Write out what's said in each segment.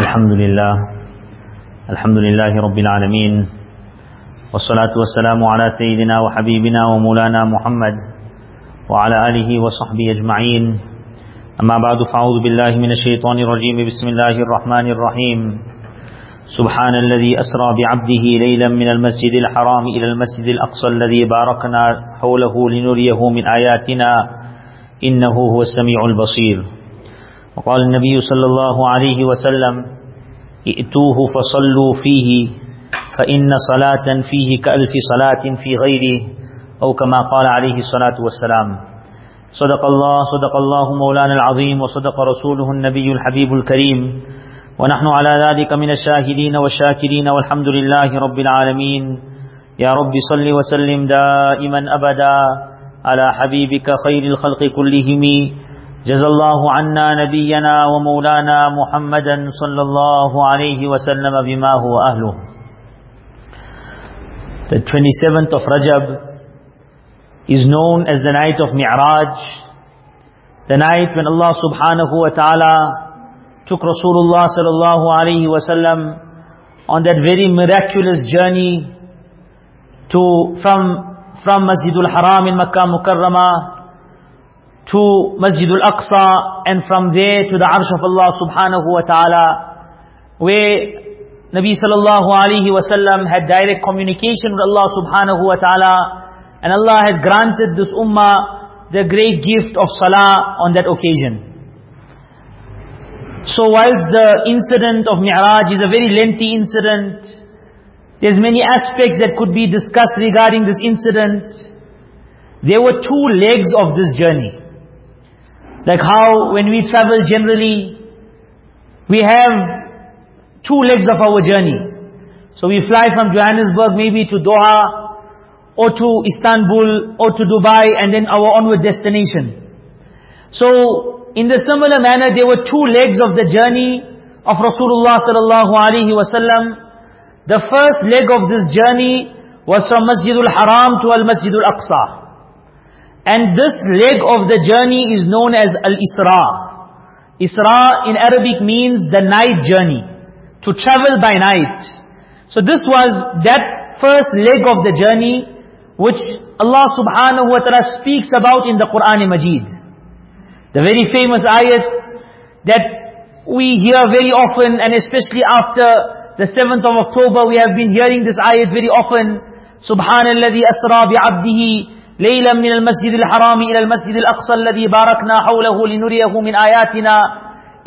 الحمد لله الحمد لله رب العالمين والصلاة والسلام على سيدنا وحبيبنا ومولانا محمد وعلى آله وصحبه أجمعين أما بعد فأعوذ بالله من الشيطان الرجيم بسم الله الرحمن الرحيم سبحان الذي أسرى بعبده ليلا من المسجد الحرام إلى المسجد الأقصى الذي باركنا حوله لنريه من آياتنا إنه هو السميع البصير وقال النبي صلى الله عليه وسلم ائتوه فصلوا فيه فإن صلاة فيه كألف صلاة في غيره أو كما قال عليه الصلاة والسلام. صدق الله صدق الله مولانا العظيم وصدق رسوله النبي الحبيب الكريم. ونحن على ذلك من الشاهدين والشاكرين والحمد لله رب العالمين. يا رب صل وسلم دائما أبدا على حبيبك خير الخلق كلهم. جزى الله عنا نبينا ومولانا محمدا صلى الله عليه وسلم بما هو أهله The 27th of Rajab is known as the night of Mi'raj, the night when Allah subhanahu wa ta'ala took Rasulullah sallallahu alayhi wa sallam on that very miraculous journey to from from Masjidul Haram in Makkah Mukarramah to Masjid al-Aqsa and from there to the Arsh of Allah subhanahu wa ta'ala where Nabi sallallahu alayhi wa sallam had direct communication with Allah subhanahu wa ta'ala and Allah had granted this ummah the great gift of salah on that occasion. So whilst the incident of Mi'raj is a very lengthy incident, there's many aspects that could be discussed regarding this incident. There were two legs of this journey. Like how when we travel generally, we have two legs of our journey. So we fly from Johannesburg maybe to Doha, or to Istanbul, or to Dubai, and then our onward destination. So, in the similar manner, there were two legs of the journey of Rasulullah sallallahu alaihi wasallam. The first leg of this journey was from Masjidul Haram to Al-Masjidul Aqsa. And this leg of the journey is known as Al-Isra. Isra in Arabic means the night journey. To travel by night. So this was that first leg of the journey which Allah subhanahu wa ta'ala speaks about in the Quran Majid. The very famous ayat that we hear very often and especially after the 7th of October we have been hearing this ayat very often. Subhanalladhi asra bi'abdihi ليلا من المسجد الحرام إلى المسجد الأقصى الذي باركنا حوله لنريه من آياتنا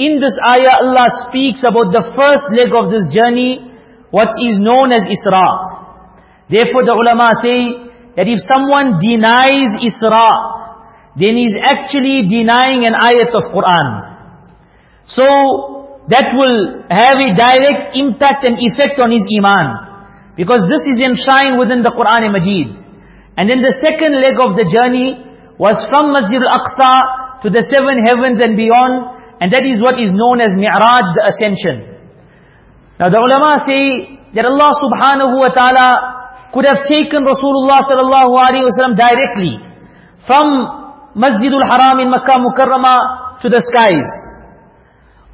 In this ayah Allah speaks about the first leg of this journey what is known as Isra. Therefore the ulama say that if someone denies Isra then he is actually denying an ayat of Quran. So that will have a direct impact and effect on his iman. Because this is enshrined within the Quran Majid. And then the second leg of the journey was from Masjid al-Aqsa to the seven heavens and beyond. And that is what is known as Mi'raj, the ascension. Now the ulama say that Allah subhanahu wa ta'ala could have taken Rasulullah sallallahu alayhi wa directly from Masjid al-Haram in Makkah Mukarramah to the skies.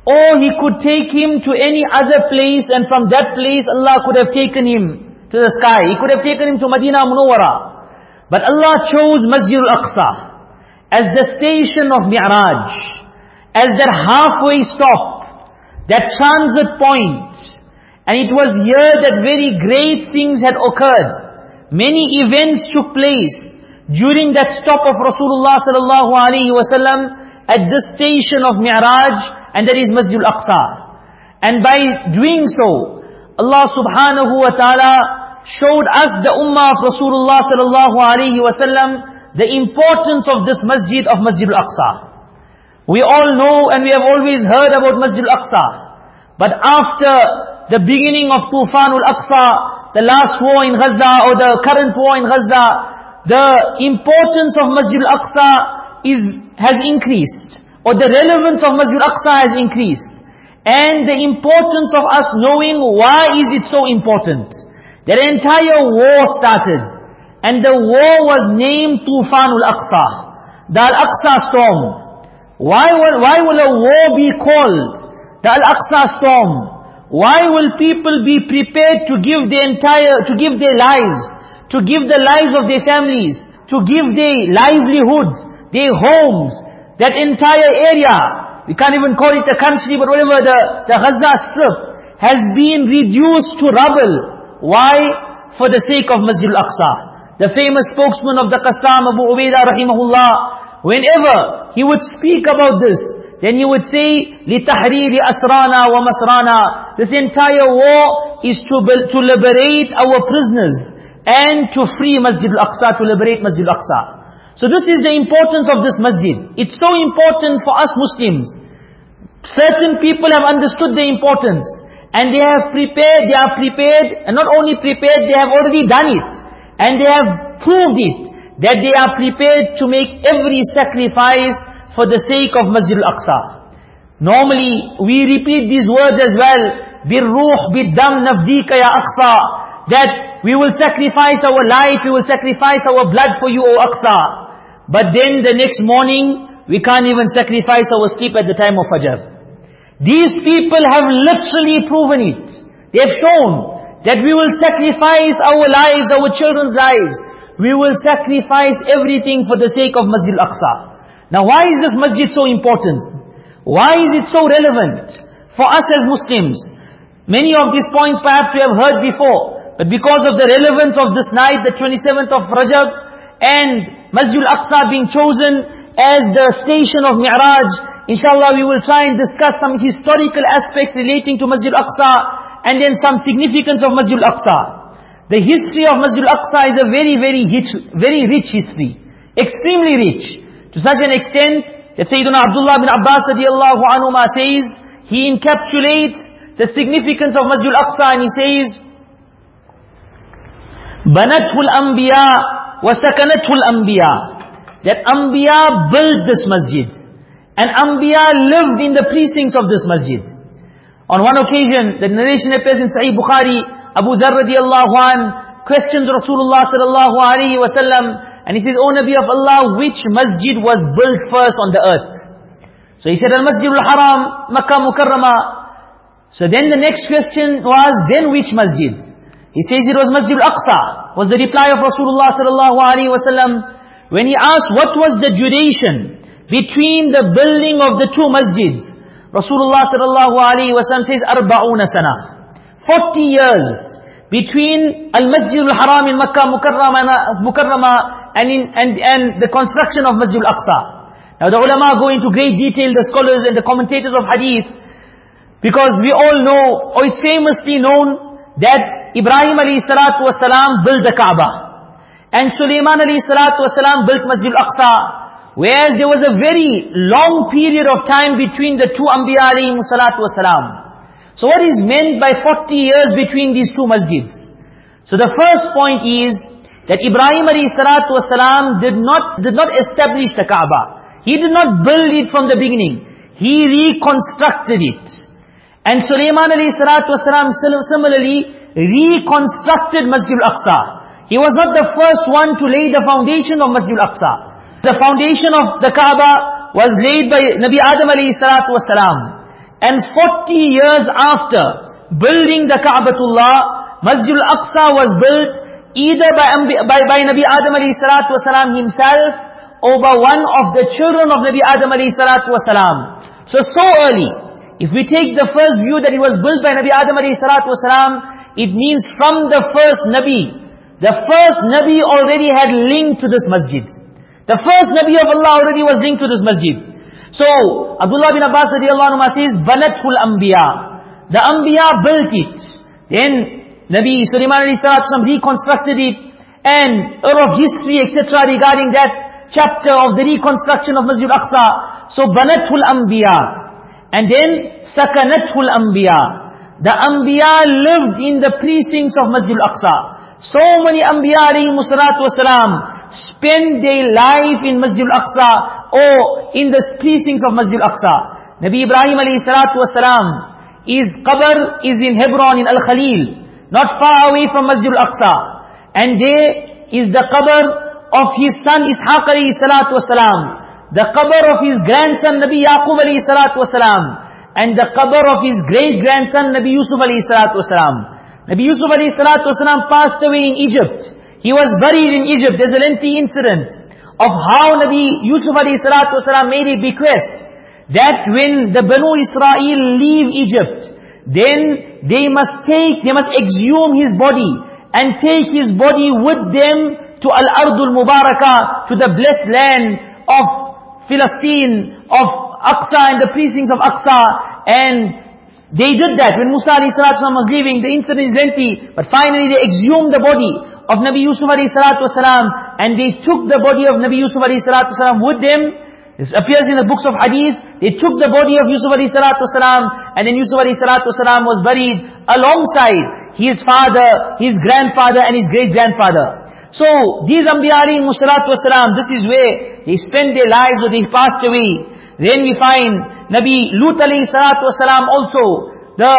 Or he could take him to any other place and from that place Allah could have taken him to the sky. He could have taken him to Madinah Munawwara. But Allah chose Masjid al-Aqsa as the station of Mi'raj, as that halfway stop, that transit point. And it was here that very great things had occurred. Many events took place during that stop of Rasulullah sallallahu alaihi wasallam at this station of Mi'raj, and that is Masjid al-Aqsa. And by doing so, Allah subhanahu wa ta'ala showed us the ummah of Rasulullah sallallahu alaihi wasallam the importance of this masjid of Masjid al-Aqsa. We all know and we have always heard about Masjid al-Aqsa. But after the beginning of Tufan al-Aqsa, the last war in Gaza or the current war in Gaza, the importance of Masjid al-Aqsa is, has increased. Or the relevance of Masjid al-Aqsa has increased. And the importance of us knowing why is it so important. That entire war started. And the war was named Tufanul Aqsa. The Al-Aqsa storm. Why will, why will a war be called the Al-Aqsa storm, why will people be prepared to give their entire, to give their lives, to give the lives of their families, to give their livelihood, their homes, that entire area, we can't even call it a country, but whatever, the, the Gaza Strip, has been reduced to rubble. Why? For the sake of Masjid al-Aqsa. The famous spokesman of the Qassam, Abu Ubaidah rahimahullah, whenever he would speak about this, then you would say, لِتَحْرِيرِ أَسْرَانَا وَمَسْرَانَا This entire war is to, to liberate our prisoners and to free Masjid al-Aqsa, to liberate Masjid al-Aqsa. So this is the importance of this masjid. It's so important for us Muslims. Certain people have understood the importance and they have prepared, they are prepared and not only prepared, they have already done it. And they have proved it that they are prepared to make every sacrifice for the sake of Masjid al-Aqsa. Normally, we repeat these words as well. بِالْرُوحِ بِالدَّمْ نَفْدِيكَ يَا أَقْصَى That we will sacrifice our life, we will sacrifice our blood for you, O Aqsa. But then the next morning, we can't even sacrifice our sleep at the time of Fajr. These people have literally proven it. They have shown that we will sacrifice our lives, our children's lives. We will sacrifice everything for the sake of Masjid al-Aqsa. Now why is this masjid so important? Why is it so relevant for us as Muslims? Many of these points perhaps we have heard before, but because of the relevance of this night, the 27th of Rajab, and Masjid al-Aqsa being chosen as the station of Mi'raj, inshallah we will try and discuss some historical aspects relating to Masjid al-Aqsa, and then some significance of Masjid al-Aqsa. The history of Masjid al-Aqsa is a very, very rich, very rich history. Extremely rich. To such an extent that Sayyidina Abdullah bin Abbas radiallahu anhuma says, he encapsulates the significance of Masjid al-Aqsa and he says, بَنَتْهُ الْأَنْبِيَاء وَسَكَنَتْهُ الْأَنْبِيَاء That Anbiya built this masjid. And Anbiya lived in the precincts of this masjid. On one occasion, the narration appears in Sahih Bukhari, Abu Dharr radiallahu an questioned Rasulullah sallallahu alayhi wa and he says, O Nabi of Allah, which masjid was built first on the earth? So he said, Al-Masjid al-Haram, Makkah Mukarramah. So then the next question was, then which masjid? He says it was Masjid al-Aqsa, was the reply of Rasulullah sallallahu alaihi wasallam. When he asked what was the duration between the building of the two masjids, Rasulullah sallallahu alaihi wasallam says, Arba'una sana. 40 years between Al-Masjid al-Haram in Makkah Mukarramah and, in, and, and the construction of Masjid al-Aqsa. Now the ulama go into great detail, the scholars and the commentators of hadith, because we all know, or it's famously known, that Ibrahim alayhi salatu wasalam built the Kaaba. And Sulaiman alayhi salatu wasalam built Masjid al-Aqsa. Whereas there was a very long period of time between the two Anbiya alayhi salatu wasalam. So what is meant by 40 years between these two masjids? So the first point is, that Ibrahim salatu wasalam did not, did not establish the Kaaba. He did not build it from the beginning. He reconstructed it. And Sulaiman salatu wasalam similarly reconstructed Masjid al-Aqsa. He was not the first one to lay the foundation of Masjid al-Aqsa. The foundation of the Kaaba was laid by Nabi Adam alayhi salatu wasalam. And 40 years after building the Ka'batullah, Masjid al-Aqsa was built either by, by, by Nabi Adam alayhi salatu wasalam himself, or by one of the children of Nabi Adam alayhi salatu wasalam. So, so early. If we take the first view that it was built by Nabi Adam alayhi salatu wasalam, it means from the first Nabi. The first Nabi already had link to this masjid. The first Nabi of Allah already was linked to this masjid. So, Abdullah bin Abbas radiallahu anhu says, Banatul Anbiya. The Anbiya built it. Then Nabi Sulaiman wasallam reconstructed it and all of history etc. regarding that chapter of the reconstruction of Masjid Aqsa. So Banatul Anbiya and then Sakanathul Anbiya. The Anbiya lived in the precincts of Masjid Aqsa. So many Anbiya alayhi salatu wasalam spend their life in Masjid al-Aqsa or in the precincts of Masjid al-Aqsa. Nabi Ibrahim alayhi salatu wasalam, his qabr is in Hebron in Al-Khalil not far away from Masjid al-Aqsa. And there is the qabr of his son Ishaq alayhi salatu wasalam. The qabr of his grandson Nabi Yaqub alayhi salatu wasalam. and the qabr of his great-grandson Nabi Yusuf alayhi salatu wasalam. Nabi Yusuf alayhi salatu wasalam passed away in Egypt. He was buried in Egypt. There's a lengthy incident of how Nabi Yusuf alayhi salatu wasalam made a bequest that when the Banu Israel leave Egypt, then they must take, they must exhume his body and take his body with them to Al-Ardul Mubarakah, to the blessed land of Philistine, of Aqsa and the precincts of Aqsa. And they did that. When Musa wasallam was leaving, the incident is lengthy, but finally they exhumed the body of Nabi Yusuf wasallam, and they took the body of Nabi Yusuf wasallam with them. This appears in the books of hadith. They took the body of Yusuf wasallam, and then Yusuf wasallam was buried alongside his father, his grandfather, and his great-grandfather. So, these Anbiya wasalam, this is where they spend their lives or they passed away. Then we find Nabi Lut wasalam also, the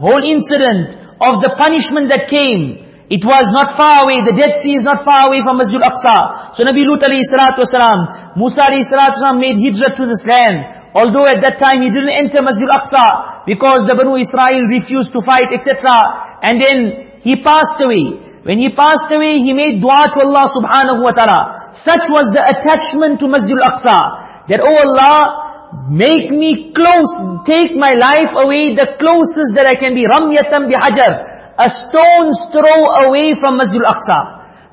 whole incident of the punishment that came. It was not far away, the Dead Sea is not far away from Masjid Al-Aqsa. So Nabi Lut alayhi salatu wasalam, Musa alayhi salatu wasalam made hijrah to this land. Although at that time he didn't enter Masjid Al-Aqsa because the Banu Israel refused to fight, etc. And then he passed away. When he passed away, he made dua to Allah subhanahu wa ta'ala. Such was the attachment to Masjid al-Aqsa. That, oh Allah, make me close, take my life away the closest that I can be. Ramyatam bihajar. A stone's throw away from Masjid al-Aqsa.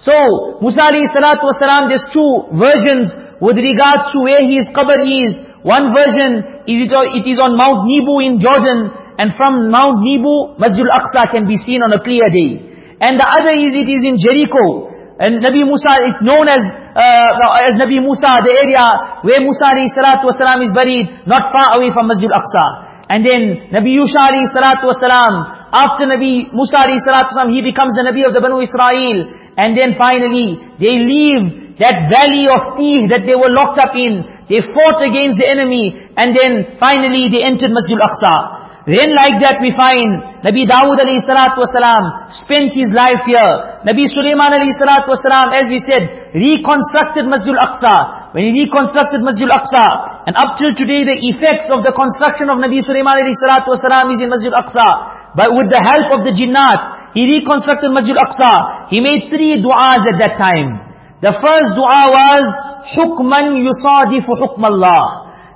So, Musa alayhi salatu wasalam, there's two versions with regards to where his qabr is. One version is it, is on Mount Nebo in Jordan, and from Mount Nebo, Masjid al-Aqsa can be seen on a clear day. And the other is, it is in Jericho. And Nabi Musa, it's known as, uh, as Nabi Musa, the area where Musa alayhi salatu wasalam is buried, not far away from Masjid Al-Aqsa. And then Nabi Yusha alayhi salatu wasalam, after Nabi Musa wasalam, he becomes the Nabi of the Banu Israel. And then finally, they leave that valley of Tih that they were locked up in. They fought against the enemy. And then finally, they entered Masjid Al-Aqsa. Then like that we find Nabi Dawud alayhi salatu wasalam spent his life here. Nabi Sulaiman alayhi salatu wasalam, as we said, reconstructed Masjid al-Aqsa. When he reconstructed Masjid al-Aqsa, and up till today the effects of the construction of Nabi Sulaiman alayhi salatu wasalam is in Masjid al-Aqsa. But with the help of the jinnat, he reconstructed Masjid al-Aqsa. He made three du'as at that time. The first du'a was, حُكْمًا يُصَادِفُ حُكْمَ اللَّهِ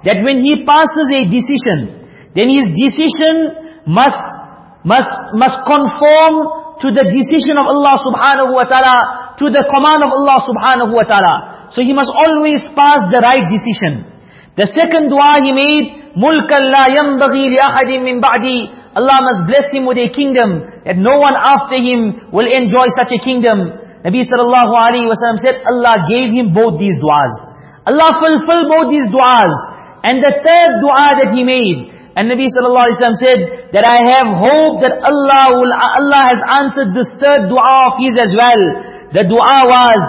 That when he passes a decision, then his decision must, must, must conform to the decision of Allah subhanahu wa ta'ala, to the command of Allah subhanahu wa ta'ala. So he must always pass the right decision. The second dua he made, مُلْكًا لَا يَنْبَغِي لِأَحَدٍ مِّن بَعْدِي Allah must bless him with a kingdom that no one after him will enjoy such a kingdom. Nabi sallallahu alayhi wa sallam said, Allah gave him both these du'as. Allah fulfilled both these du'as. And the third dua that he made, and Nabi sallallahu alaihi wasallam said that I have hope that Allah will, Allah has answered this third dua of his as well. The dua was,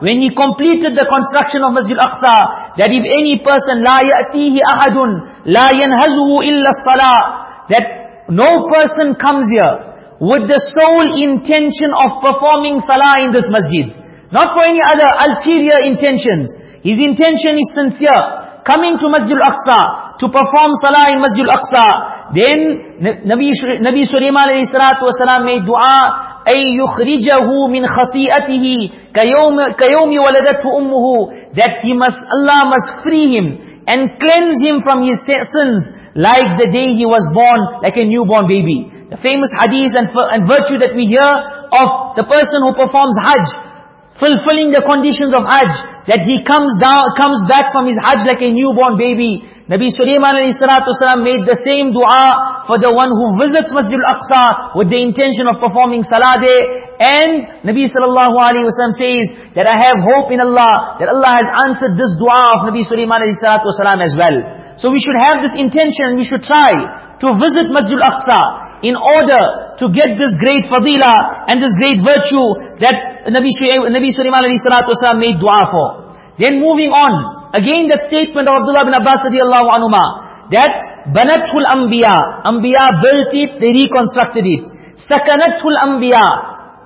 when he completed the construction of Masjid Aqsa, that if any person, لا يأتيه أحد, لا ينهزه إلا الصلاة, that no person comes here with the sole intention of performing salah in this masjid. Not for any other ulterior intentions. His intention is sincere. Coming to Masjid Al-Aqsa, to perform salah in Masjid Al-Aqsa. Then Nabi, Nabi Sulaiman alayhi salatu wasalam made dua, أي يخرجه من خطيئته كيوم, كيوم ولدته أمه that he must, Allah must free him and cleanse him from his sins like the day he was born, like a newborn baby. The famous hadith and, and virtue that we hear of the person who performs Hajj, fulfilling the conditions of Hajj, that he comes down, comes back from his Hajj like a newborn baby, Nabi Sulaiman wasalam made the same dua for the one who visits Masjid al-Aqsa with the intention of performing salah. And Nabi sallallahu alayhi wasallam says that I have hope in Allah, that Allah has answered this dua of Nabi Sulaiman wasalam as well. So we should have this intention, we should try to visit Masjid al-Aqsa in order to get this great fadila and this great virtue that Nabi, Nabi Sulaiman made dua for. Then moving on, Again that statement of Abdullah bin Abbas radiallahu anhuma, that banatul anbiya, anbiya built it, they reconstructed it. Sakanathul anbiya,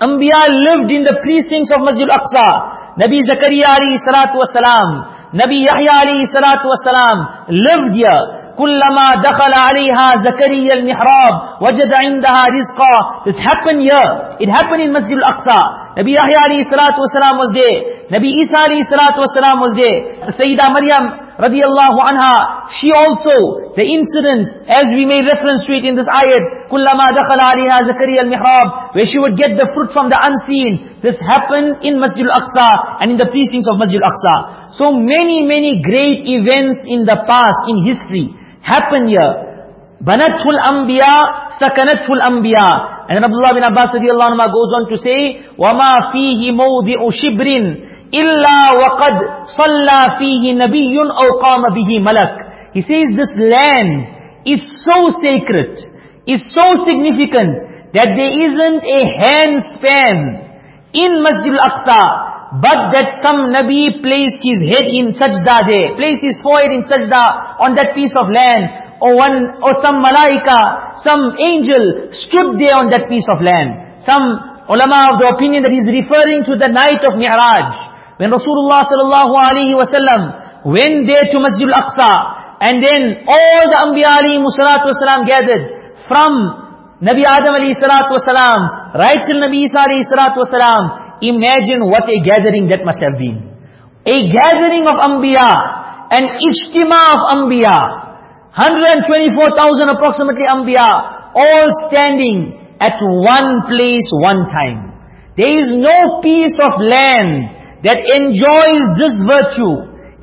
anbiya lived in the precincts of Masjid Al-Aqsa. Nabi Zakaria alayhi salatu wasalam, Nabi Yahya alayhi salatu wasalam lived here. كلما دخل عليها زكريا المحراب وجد عندها رزقا This happened here. It happened in Masjid al-Aqsa. Nabi Yahya alayhi salatu was there. Nabi Isa alayhi salatu was there. Sayyidah Maryam radiallahu anha, she also, the incident, as we made reference to it in this ayat, كُلَّمَا دَخَلَ عَلِيهَا زَكَرِيَا الْمِحْرَابِ Where she would get the fruit from the unseen. This happened in Masjid al-Aqsa and in the precincts of Masjid al-Aqsa. So many, many great events in the past, in history, happened here. بنته الأنبياء سكنته الأنبياء and Abdullah bin Abbas radiallahu anhu goes on to say وما فيه موضع شبر إلا وقد صلى فيه نبي أو قام به ملك he says this land is so sacred is so significant that there isn't a handspan in Masjid al-Aqsa but that some Nabi placed his head in sajda there, placed his forehead in sajda on that piece of land, or one, or some malaika, some angel stood there on that piece of land. Some ulama of the opinion that he's referring to the night of Mi'raj. When Rasulullah sallallahu alaihi wasallam went there to Masjid al-Aqsa, and then all the Anbiya alayhi salatu wasalam gathered from Nabi Adam alayhi salatu wasalam, right till Nabi Isa alayhi salatu wasalam, imagine what a gathering that must have been. A gathering of Anbiya, an ijtima of Anbiya, 124,000 approximately Anbiya, all standing at one place, one time. There is no piece of land that enjoys this virtue,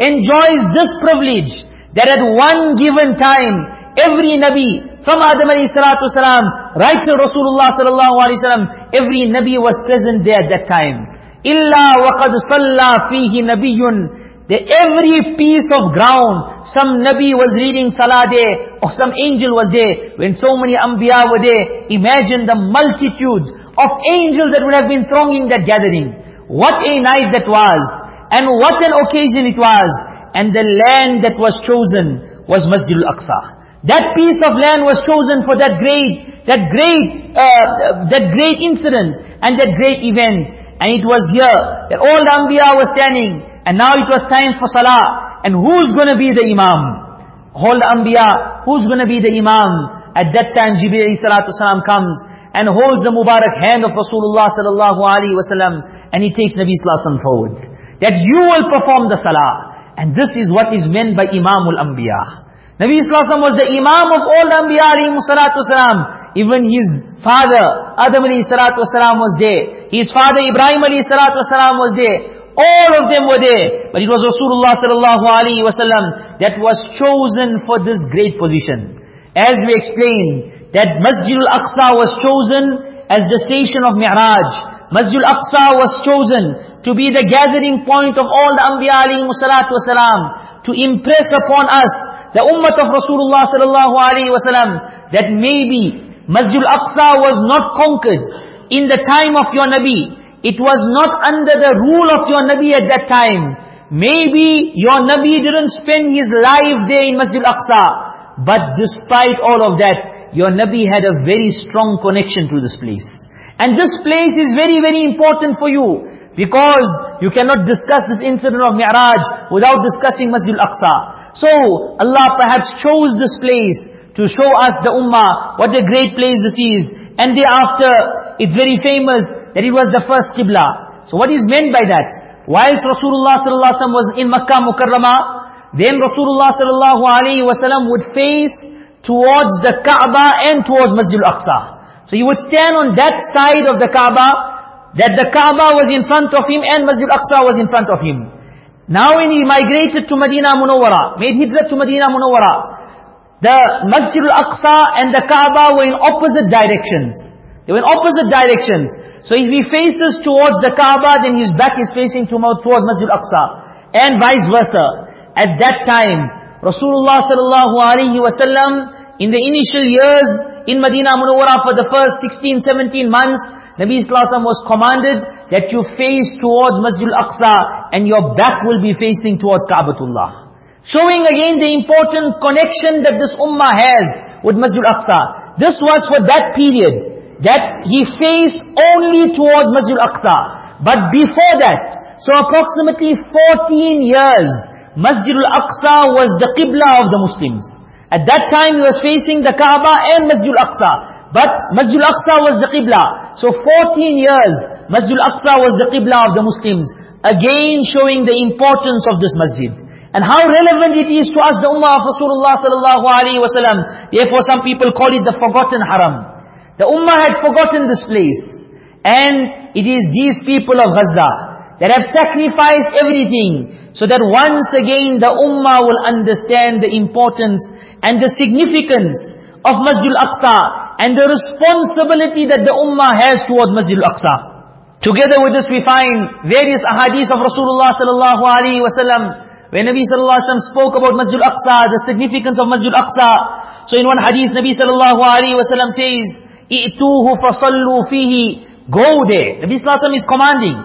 enjoys this privilege, that at one given time, every Nabi, from Adam alayhi salatu salam, right to Rasulullah sallallahu alayhi salam, every Nabi was present there at that time. Illa waqad salla fihi nabiyun. That every piece of ground, some Nabi was reading Salah there, or some angel was there, when so many Anbiya were there, imagine the multitudes of angels that would have been thronging that gathering. What a night that was, and what an occasion it was. And the land that was chosen was Masjid al-Aqsa. That piece of land was chosen for that great, that great, uh, that great incident, and that great event. And it was here that all the Anbiya were standing, and now it was time for salah. And who's going to be the imam? All the anbiya, who's going to be the imam? At that time Jibreel salam comes and holds the Mubarak hand of Rasulullah sallallahu alaihi wasallam and he takes Nabi sallallahu forward. That you will perform the salah. And this is what is meant by Imamul Anbiya. Nabi sallallahu was the imam of all the Anbiya alayhi salatu salam. Even his father, Adam alayhi salatu salam was there. His father Ibrahim alayhi salatu salam was there. All of them were there. But it was Rasulullah sallallahu alaihi wasallam that was chosen for this great position. As we explained, that Masjid al-Aqsa was chosen as the station of Mi'raj. Masjid al-Aqsa was chosen to be the gathering point of all the Anbiya alayhi salatu wasalam, to impress upon us, the ummah of Rasulullah sallallahu alaihi wasallam, that maybe Masjid al-Aqsa was not conquered in the time of your Nabi, it was not under the rule of your Nabi at that time. Maybe your Nabi didn't spend his life there in Masjid Al-Aqsa. But despite all of that, your Nabi had a very strong connection to this place. And this place is very, very important for you. Because you cannot discuss this incident of Mi'raj without discussing Masjid Al-Aqsa. So, Allah perhaps chose this place to show us the ummah, what a great place this is. And thereafter, it's very famous that it was the first Qibla. So what is meant by that? Whilst Rasulullah sallallahu alaihi wasallam was in Makkah Mukarramah, then Rasulullah sallallahu alaihi wasallam would face towards the Kaaba and towards Masjid al-Aqsa. So he would stand on that side of the Kaaba, that the Kaaba was in front of him and Masjid al-Aqsa was in front of him. Now when he migrated to Medina Munawwara, made hijrah to Medina Munawwara, the Masjid al-Aqsa and the Kaaba were in opposite directions. They were in opposite directions. So if he faces towards the Kaaba, then his back is facing towards Masjid al-Aqsa. And vice versa. At that time, Rasulullah sallallahu alaihi wasallam, in the initial years in Medina Munawwara for the first 16, 17 months, Nabi Sallallahu was commanded that you face towards Masjid Al-Aqsa and your back will be facing towards Ka'batullah. Showing again the important connection that this ummah has with Masjid Al-Aqsa. This was for that period that he faced only towards Masjid al-Aqsa. But before that, so approximately 14 years, Masjid al-Aqsa was the Qibla of the Muslims. At that time he was facing the Kaaba and Masjid al-Aqsa. But Masjid al-Aqsa was the Qibla. So 14 years, Masjid al-Aqsa was the Qibla of the Muslims. Again showing the importance of this masjid. And how relevant it is to us, the Ummah of Rasulullah sallallahu alaihi wasallam. Therefore some people call it the forgotten haram. The Ummah had forgotten this place. And it is these people of Gaza that have sacrificed everything so that once again the Ummah will understand the importance and the significance of Masjid al-Aqsa and the responsibility that the Ummah has toward Masjid al-Aqsa. Together with this we find various ahadith of Rasulullah sallallahu alaihi wasallam when Nabi sallallahu alaihi wasallam spoke about Masjid al-Aqsa, the significance of Masjid al-Aqsa. So in one hadith Nabi sallallahu alaihi wasallam says, "I'tuhu fasallu fihi." Go there. Nabi sallallahu is commanding.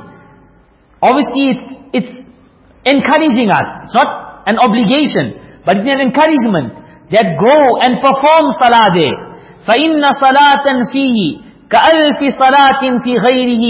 Obviously it's it's encouraging us. It's not an obligation, but it's an encouragement that go and perform salah there. فَإِنَّ صَلَاةً فِيهِ كَأَلْفِ صَلَاةٍ فِي غَيْرِهِ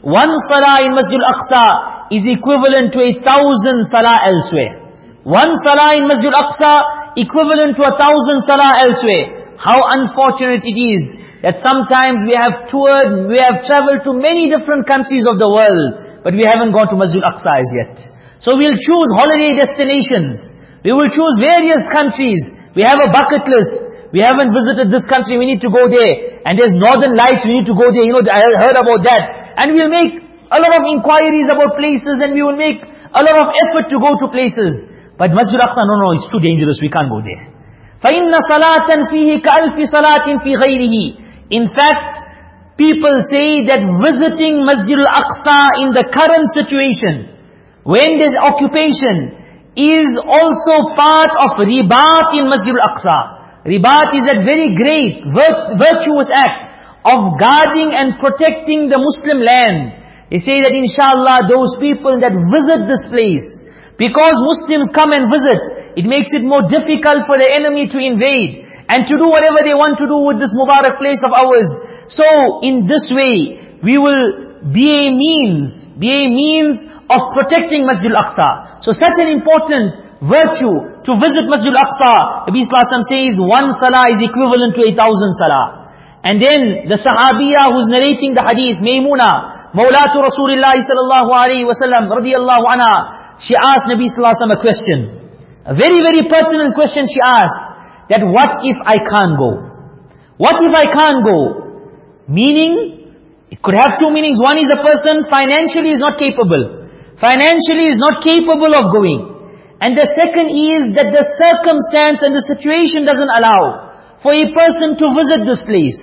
one salah in Masjid al-Aqsa is equivalent to a thousand salah elsewhere. One salah in Masjid al-Aqsa equivalent to a thousand salah elsewhere. How unfortunate it is that sometimes we have toured, we have traveled to many different countries of the world, but we haven't gone to Masjid al-Aqsa as yet. So we'll choose holiday destinations. We will choose various countries. We have a bucket list. We haven't visited this country, we need to go there. And there's northern lights, we need to go there. You know, I heard about that. And we'll make a lot of inquiries about places and we will make a lot of effort to go to places. But Masjid Aqsa, no, no, it's too dangerous, we can't go there. فَإِنَّ صَلَاةً فِيهِ كَأَلْفِ صَلَاةٍ فِي غَيْرِهِ In fact, people say that visiting Masjid al-Aqsa in the current situation, when there's occupation, is also part of ribat in Masjid al-Aqsa. Ribat is a very great, virtuous act of guarding and protecting the Muslim land. They say that inshallah those people that visit this place, because Muslims come and visit, it makes it more difficult for the enemy to invade and to do whatever they want to do with this Mubarak place of ours. So in this way, we will be a means, be a means of protecting Masjid al-Aqsa. So such an important virtue to visit Masjid al-Aqsa. Nabi Sallallahu says one salah is equivalent to a thousand salah. And then the Sahabiya who's narrating the hadith, Maymuna, Mawlatu Rasulullah sallallahu alayhi wa sallam, radiyallahu anha, she asked Nabi sallallahu a question. A very, very pertinent question she asked, that what if I can't go? What if I can't go? Meaning, it could have two meanings. One is a person financially is not capable. Financially is not capable of going. And the second is that the circumstance and the situation doesn't allow for a person to visit this place.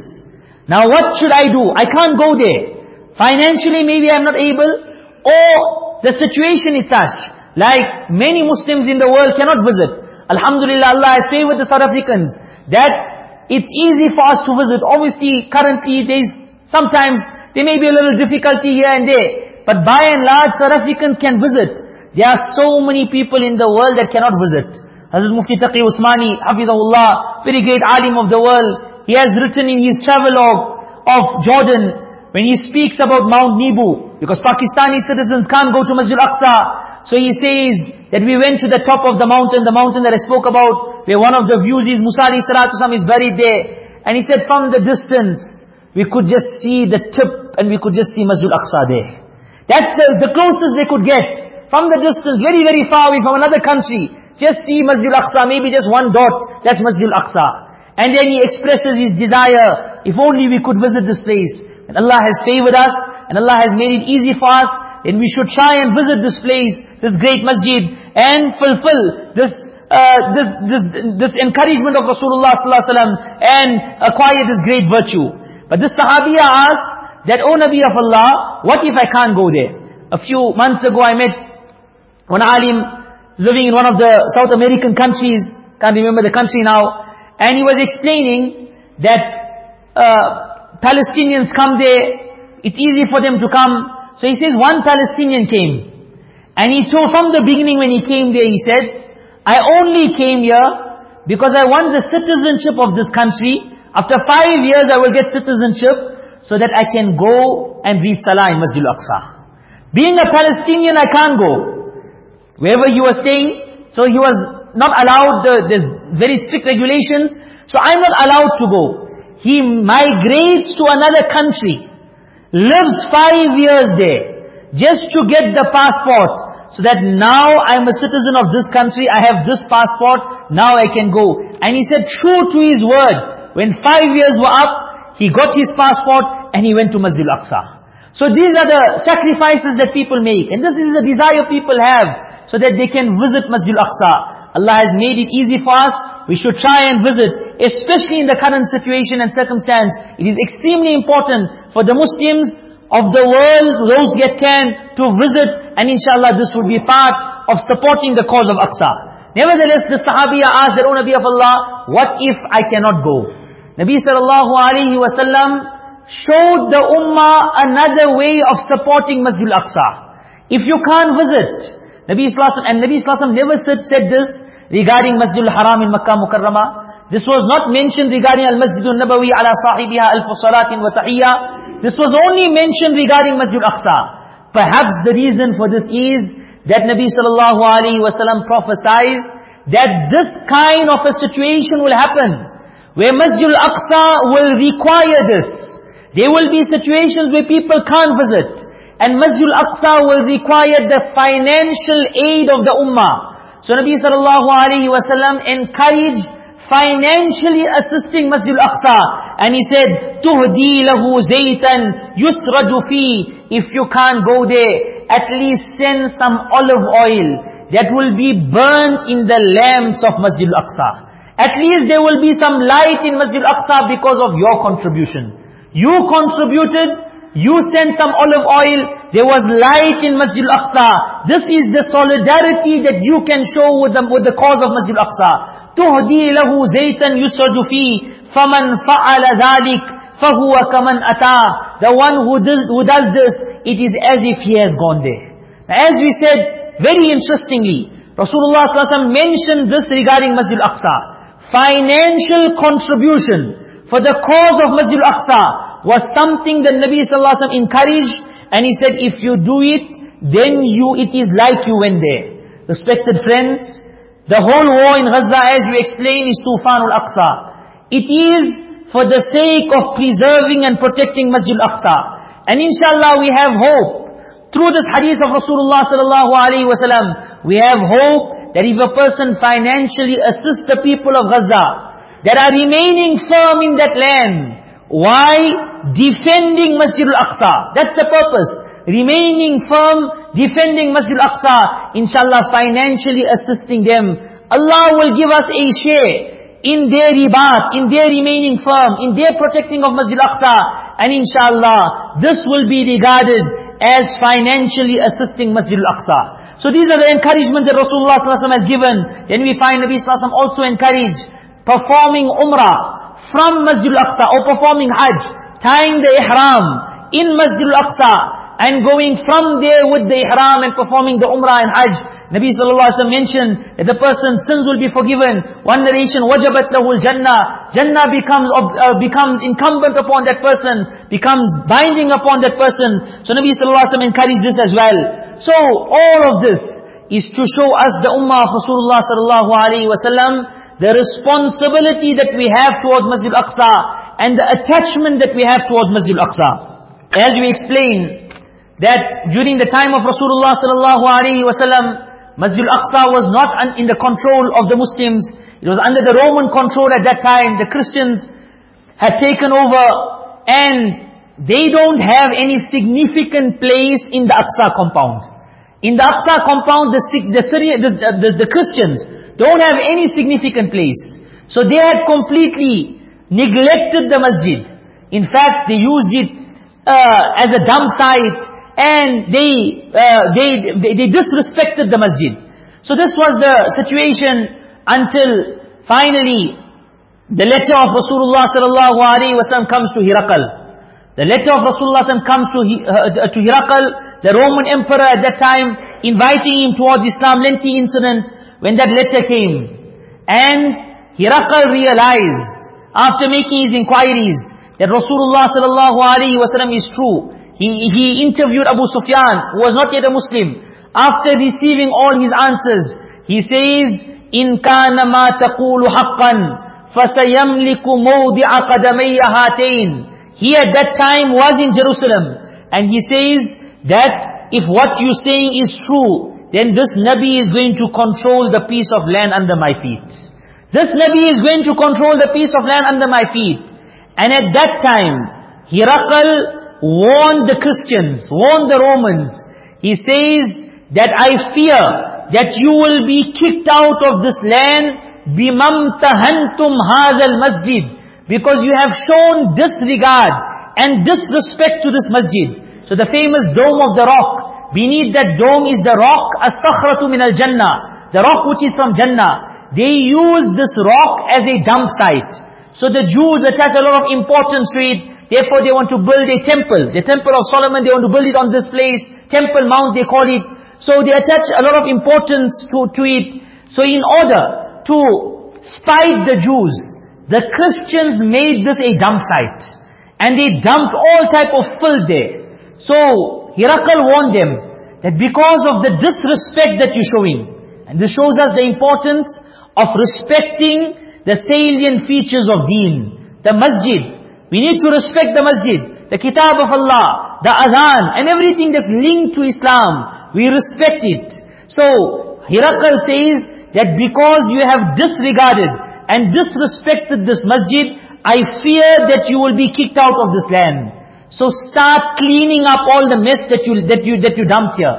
Now what should I do? I can't go there. Financially maybe I'm not able, or the situation is such, like many Muslims in the world cannot visit. Alhamdulillah, Allah has favored the South Africans, that it's easy for us to visit. Obviously, currently, there's sometimes, there may be a little difficulty here and there, but by and large, South Africans can visit. There are so many people in the world that cannot visit. Hazrat Mufti Taqi Usmani, Hafizahullah, very great alim of the world, he has written in his travelogue of Jordan, when he speaks about Mount Nebo, because Pakistani citizens can't go to Masjid Aqsa, so he says that we went to the top of the mountain, the mountain that I spoke about, where one of the views is Musa Salatu is buried there. And he said from the distance, we could just see the tip and we could just see Masjid Aqsa there. That's the, the closest they could get. From the distance, very, very far away from another country. Just see Masjid al-Aqsa, maybe just one dot, that's Masjid al-Aqsa. And then he expresses his desire, if only we could visit this place. And Allah has favored us, and Allah has made it easy for us, then we should try and visit this place, this great masjid, and fulfill this uh, this, this, this encouragement of Rasulullah sallallahu alaihi wasallam, and acquire this great virtue. But this Sahabiya asked that, O Nabi of Allah, what if I can't go there? A few months ago I met one alim living in one of the South American countries, can't remember the country now, and he was explaining that uh, Palestinians come there, it's easy for them to come. So he says one Palestinian came, and he told from the beginning when he came there, he said, I only came here because I want the citizenship of this country. After five years I will get citizenship so that I can go and read Salah in Masjid al-Aqsa. Being a Palestinian, I can't go. Wherever he was staying, so he was not allowed, the, there's very strict regulations, so I'm not allowed to go. He migrates to another country, lives five years there, just to get the passport, so that now I'm a citizen of this country, I have this passport, now I can go. And he said true to his word, when five years were up, he got his passport and he went to Masjid al-Aqsa. So these are the sacrifices that people make. And this is the desire people have, so that they can visit Masjid al-Aqsa. Allah has made it easy for us, we should try and visit, especially in the current situation and circumstance. It is extremely important for the Muslims of the world, those get can, to visit, and inshallah this will be part of supporting the cause of Aqsa. Nevertheless, the Sahabiya asked their own Nabi of Allah, what if I cannot go? Nabi sallallahu alayhi wa sallam showed the ummah another way of supporting Masjid al-Aqsa. If you can't visit, Nabi sallallahu and Nabi sallallahu never said, said this regarding Masjid al-Haram in Makkah Mukarramah. This was not mentioned regarding al-Masjid al-Nabawi ala sahibiha al salatin wa tahiyyah. This was only mentioned regarding Masjid Aqsa. Perhaps the reason for this is that Nabi sallallahu alaihi wasallam prophesied that this kind of a situation will happen, where Masjid Aqsa will require this. There will be situations where people can't visit, and Masjid Aqsa will require the financial aid of the ummah. So Nabi sallallahu alaihi wasallam encouraged financially assisting Masjid Al-Aqsa. And he said, تُهْدِي لَهُ زَيْتًا يُسْرَجُ فِي If you can't go there, at least send some olive oil that will be burnt in the lamps of Masjid Al-Aqsa. At least there will be some light in Masjid Al-Aqsa because of your contribution. You contributed, you sent some olive oil, there was light in Masjid Al-Aqsa. This is the solidarity that you can show with the, with the cause of Masjid Al-Aqsa. تهدي له زيتا يسرج فيه فمن فعل ذلك فهو كمن أتى the one who does, who does this it is as if he has gone there as we said very interestingly Rasulullah ﷺ mentioned this regarding Masjid Al-Aqsa financial contribution for the cause of Masjid Al-Aqsa was something that Nabi ﷺ encouraged and he said if you do it then you it is like you went there respected friends the whole war in Gaza, as we explained, is Tufanul Aqsa. It is for the sake of preserving and protecting Masjid Al-Aqsa. And inshallah we have hope. Through this hadith of Rasulullah sallallahu alaihi wasallam, we have hope that if a person financially assists the people of Gaza, that are remaining firm in that land, why? Defending Masjid Al-Aqsa. That's the purpose remaining firm, defending Masjid Al-Aqsa, inshallah financially assisting them. Allah will give us a share in their ribat, in their remaining firm, in their protecting of Masjid Al-Aqsa. And inshallah, this will be regarded as financially assisting Masjid Al-Aqsa. So these are the encouragement that Rasulullah has given. Then we find Nabi ﷺ also encourage performing umrah from Masjid Al-Aqsa or performing hajj, tying the ihram in Masjid Al-Aqsa and going from there with the ihram and performing the umrah and hajj. Nabi sallallahu alaihi wasallam mentioned that the person's sins will be forgiven. One narration, wajabat lahul jannah. Jannah becomes uh, becomes incumbent upon that person, becomes binding upon that person. So Nabi sallallahu alaihi wasallam encouraged this as well. So all of this is to show us the ummah of Rasulullah sallallahu alaihi wasallam the responsibility that we have towards Masjid Al-Aqsa and the attachment that we have towards Masjid Al-Aqsa. As we explained, that during the time of Rasulullah sallallahu alaihi wasallam, Masjid al-Aqsa was not in the control of the Muslims. It was under the Roman control at that time. The Christians had taken over and they don't have any significant place in the Aqsa compound. In the Aqsa compound, the, the, the, the, Christians don't have any significant place. So they had completely neglected the masjid. In fact, they used it uh, as a dump site and they, uh, they, they, disrespected the masjid. So this was the situation until finally the letter of Rasulullah sallallahu alaihi wasallam comes to Hirakal. The letter of Rasulullah comes to, uh, to Hirakal, the Roman emperor at that time, inviting him towards Islam, lengthy incident, when that letter came. And Hirakal realized, after making his inquiries, that Rasulullah sallallahu alaihi wasallam is true. He, he interviewed Abu Sufyan, who was not yet a Muslim. After receiving all his answers, he says, إن كان ما تقول حقا فسيملك موضع قدمي هاتين he at that time was in Jerusalem and he says that if what you're saying is true, then this Nabi is going to control the piece of land under my feet. This Nabi is going to control the piece of land under my feet. And at that time, Hirakal warned the Christians, warned the Romans. He says that I fear that you will be kicked out of this land bimamtahantum hadal masjid because you have shown disregard and disrespect to this masjid. So the famous dome of the rock, beneath that dome is the rock, astakhratu min al-jannah, the rock which is from Jannah. They use this rock as a dump site. So the Jews attach a lot of importance to it. Therefore they want to build a temple. The temple of Solomon, they want to build it on this place. Temple Mount, they call it. So they attach a lot of importance to, to it. So in order to spite the Jews, the Christians made this a dump site. And they dumped all type of filth there. So Hirakal warned them that because of the disrespect that you're showing, and this shows us the importance of respecting the salient features of deen. The masjid. We need to respect the masjid. The kitab of Allah, the adhan, and everything that's linked to Islam. We respect it. So, Hirakal says that because you have disregarded and disrespected this masjid, I fear that you will be kicked out of this land. So start cleaning up all the mess that you, that you, that you dumped here.